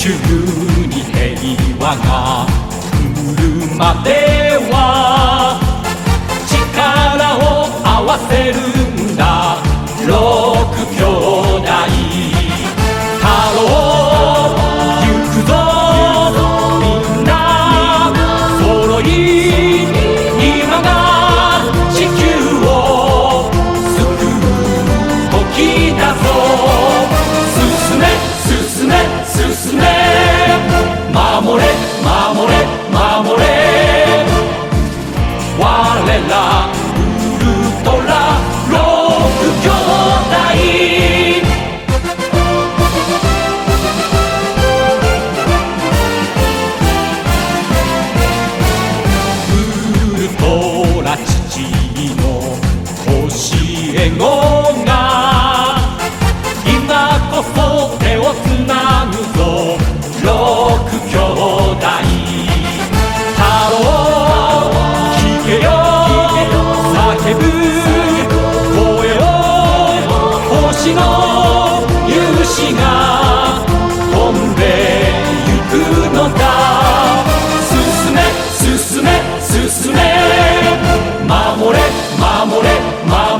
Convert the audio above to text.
地球に平和が来るまで。勇士が飛んでゆくのだ。進め進め進め。守れ守れ守れ。